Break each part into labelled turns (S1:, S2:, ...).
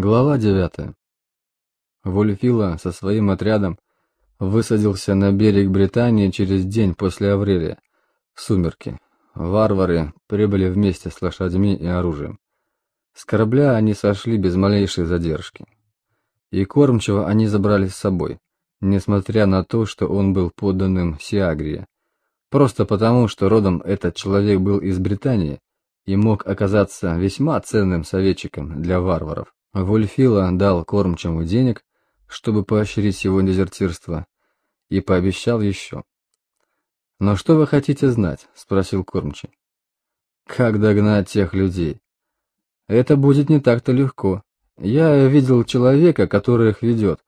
S1: Глава 9. Вольфила со своим отрядом высадился на берег Британии через день после Аврелия, в сумерки. Варвары прибыли вместе с лошадьми и оружием. С корабля они сошли без малейшей задержки. И кормчего они забрали с собой, несмотря на то, что он был подданным Сиагрия. Просто потому, что родом этот человек был из Британии и мог оказаться весьма ценным советчиком для варваров. Вульфила дал кормчему денег, чтобы поощрить его дезертирство, и пообещал еще. «Но что вы хотите знать?» — спросил кормчий. «Как догнать тех людей?» «Это будет не так-то легко. Я видел человека, который их ведет.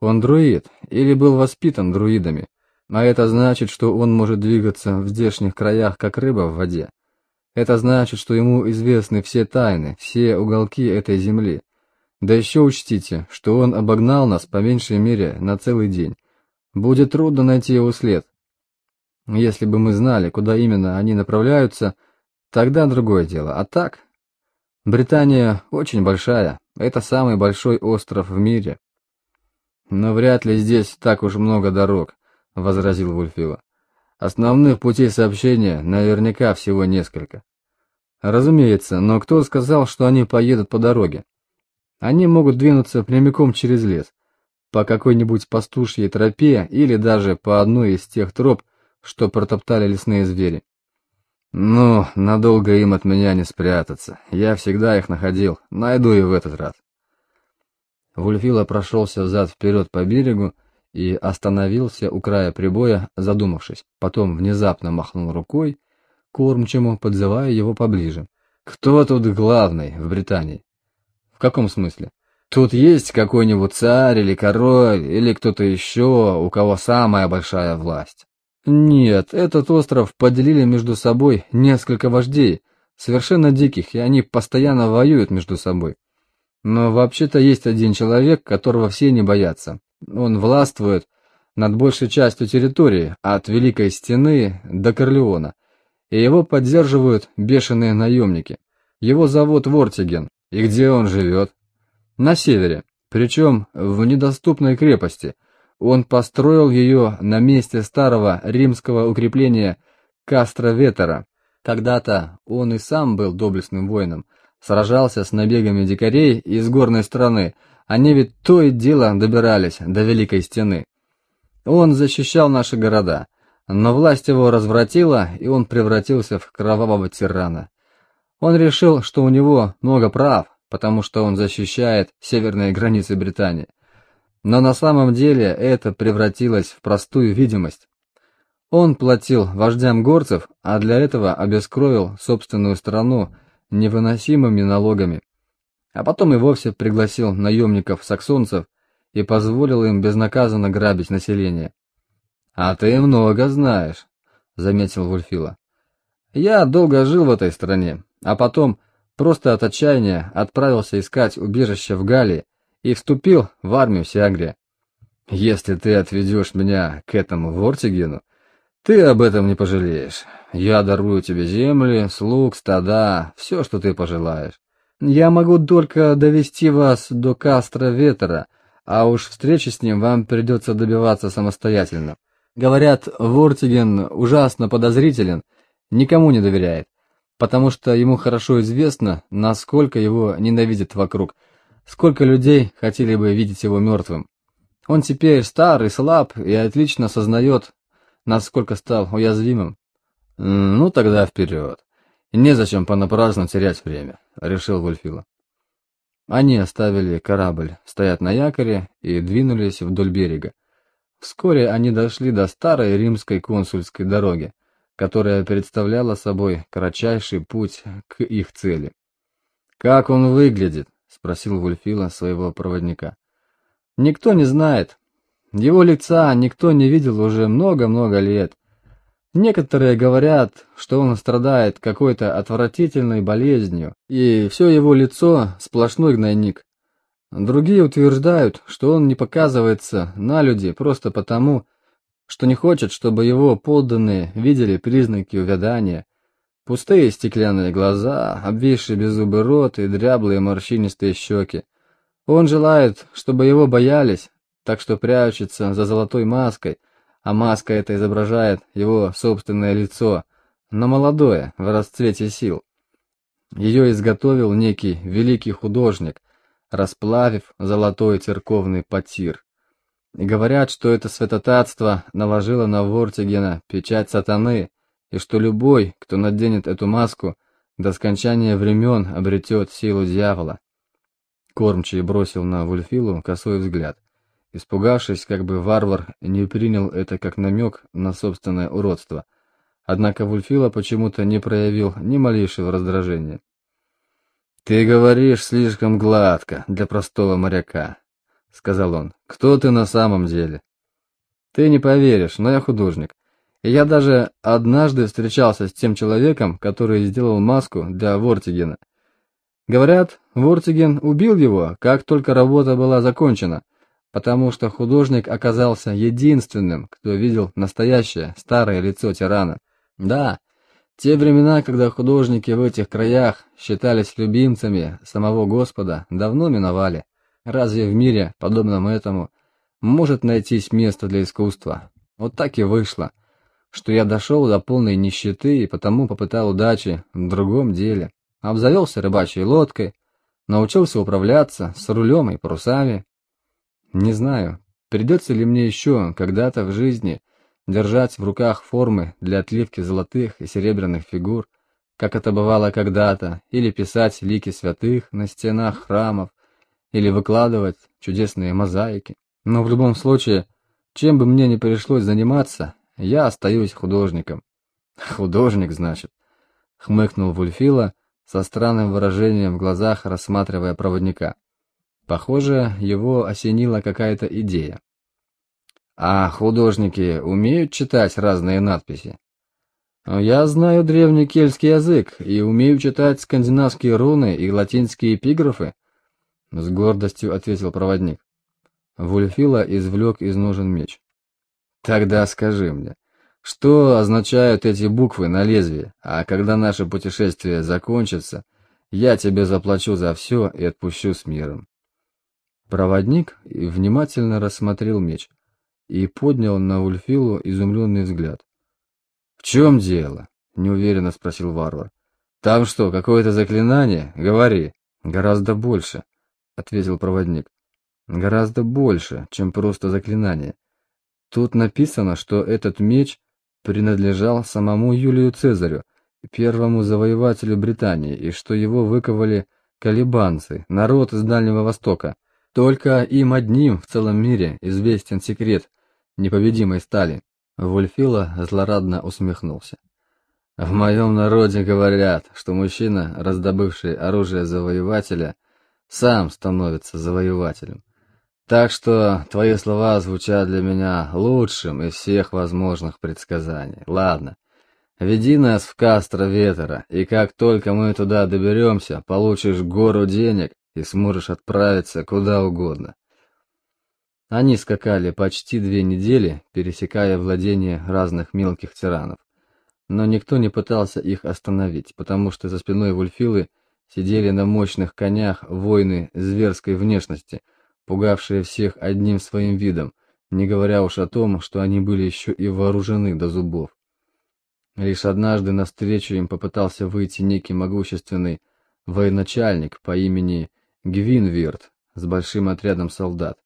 S1: Он друид, или был воспитан друидами, а это значит, что он может двигаться в здешних краях, как рыба в воде. Это значит, что ему известны все тайны, все уголки этой земли, да еще учтите, что он обогнал нас по меньшей мере на целый день. Будет трудно найти его след. Если бы мы знали, куда именно они направляются, тогда другое дело. А так, Британия очень большая, это самый большой остров в мире. Но вряд ли здесь так уж много дорог, возразил Вульфила. Основных путей сообщения наверняка всего несколько. Разумеется, но кто сказал, что они поедут по дороге? Они могут двинуться прямиком через лес, по какой-нибудь пастушьей тропе или даже по одной из тех троп, что протоптали лесные звери. Ну, надолго им от меня не спрятаться. Я всегда их находил, найду и в этот раз. Вульфила прошелся взад-вперед по берегу и остановился у края прибоя, задумавшись. Потом внезапно махнул рукой, кормчему, подзывая его поближе. «Кто тут главный в Британии?» В каком смысле? Тут есть какой-нибудь царь или король, или кто-то еще, у кого самая большая власть. Нет, этот остров поделили между собой несколько вождей, совершенно диких, и они постоянно воюют между собой. Но вообще-то есть один человек, которого все не боятся. Он властвует над большей частью территории, от Великой Стены до Корлеона, и его поддерживают бешеные наемники. Его зовут Вортиген, и где он живет? На севере, причем в недоступной крепости. Он построил ее на месте старого римского укрепления Кастро Ветера. Когда-то он и сам был доблестным воином, сражался с набегами дикарей из горной страны, они ведь то и дело добирались до Великой Стены. Он защищал наши города, но власть его развратила, и он превратился в кровавого тирана. Он решил, что у него много прав, потому что он защищает северные границы Британии. Но на самом деле это превратилось в простую видимость. Он платил вождям горцев, а для этого обескровил собственную страну невыносимыми налогами. А потом и вовсе пригласил наемников-саксонцев и позволил им безнаказанно грабить население. «А ты много знаешь», — заметил Вульфила. «Я долго жил в этой стране, а потом просто от отчаяния отправился искать убежище в Галлии и вступил в армию Сиагрия. Если ты отведешь меня к этому Вортигену, ты об этом не пожалеешь. Я дарую тебе земли, слуг, стада, все, что ты пожелаешь. Я могу только довести вас до Кастро Ветера, а уж встречи с ним вам придется добиваться самостоятельно. Говорят, Вортиген ужасно подозрителен, никому не доверяет потому что ему хорошо известно, насколько его ненавидят вокруг, сколько людей хотели бы видеть его мертвым. Он теперь стар и слаб и отлично сознает, насколько стал уязвимым. «Ну тогда вперед. Незачем понапрасну терять время», — решил Вульфила. Они оставили корабль стоять на якоре и двинулись вдоль берега. Вскоре они дошли до старой римской консульской дороги, которая представляла собой кратчайший путь к их цели. «Как он выглядит?» — спросил Вульфила своего проводника. «Никто не знает. Его лица никто не видел уже много-много лет. Некоторые говорят, что он страдает какой-то отвратительной болезнью, и все его лицо — сплошной гнойник. Другие утверждают, что он не показывается на люди просто потому, что не хочет, чтобы его подданные видели признаки увядания. Пустые стеклянные глаза, обвисший беззубый рот и дряблые морщинистые щеки. Он желает, чтобы его боялись, так что прячется за золотой маской, а маска эта изображает его собственное лицо, но молодое, в расцвете сил. Ее изготовил некий великий художник, расплавив золотой церковный потир. Говорят, что это святотатство наложило на Вортигена печать сатаны, и что любой, кто наденет эту маску, до скончания времен обретет силу дьявола. Кормчий бросил на Вульфилу косой взгляд, испугавшись, как бы варвар не принял это как намек на собственное уродство. Однако Вульфила почему-то не проявил ни малейшего раздражения. «Ты говоришь слишком гладко для простого моряка», — сказал он. «Кто ты на самом деле?» «Ты не поверишь, но я художник. И я даже однажды встречался с тем человеком, который сделал маску для Вортигена. Говорят, Вортиген убил его, как только работа была закончена, потому что художник оказался единственным, кто видел настоящее старое лицо тирана. Да, те времена, когда художники в этих краях считались любимцами самого Господа, давно миновали. Разве в мире, подобном этому, может найтись место для искусства? Вот так и вышло, что я дошел до полной нищеты и потому попытал удачи в другом деле. Обзавелся рыбачьей лодкой, научился управляться с рулем и парусами. Не знаю, придется ли мне еще когда-то в жизни держать в руках формы для отливки золотых и серебряных фигур, как это бывало когда-то, или писать лики святых на стенах храмов, или выкладывать чудесные мозаики. Но в любом случае, чем бы мне ни пришлось заниматься, я остаюсь художником. Художник, значит, хмыкнул Вульфила со странным выражением в глазах, рассматривая проводника. Похоже, его осенила какая-то идея. А художники умеют читать разные надписи? Я знаю древний кельтский язык и умею читать скандинавские руны и латинские эпиграфы, с гордостью ответил проводник. Вульфила извлек из ножен меч. Тогда скажи мне, что означают эти буквы на лезвии, а когда наше путешествие закончится, я тебе заплачу за все и отпущу с миром. Проводник внимательно рассмотрел меч и поднял на Ульфилу изумленный взгляд. «В чем дело?» — неуверенно спросил варвар. «Там что, какое-то заклинание? Говори». «Гораздо больше», — ответил проводник. «Гораздо больше, чем просто заклинание. Тут написано, что этот меч принадлежал самому Юлию Цезарю, первому завоевателю Британии, и что его выковали колебанцы, народ из Дальнего Востока. Только им одним в целом мире известен секрет непобедимой стали. Вульфила злорадно усмехнулся. В моем народе говорят, что мужчина, раздобывший оружие завоевателя, сам становится завоевателем. Так что твои слова звучат для меня лучшим из всех возможных предсказаний. Ладно, веди нас в Кастро Ветера, и как только мы туда доберемся, получишь гору денег и сможешь отправиться куда угодно. Они скакали почти две недели, пересекая владения разных мелких тиранов. Но никто не пытался их остановить, потому что за спиной Вульфилы сидели на мощных конях воины зверской внешности, пугавшие всех одним своим видом, не говоря уж о том, что они были еще и вооружены до зубов. Лишь однажды навстречу им попытался выйти некий могущественный военачальник по имени Гвинвирт с большим отрядом солдат.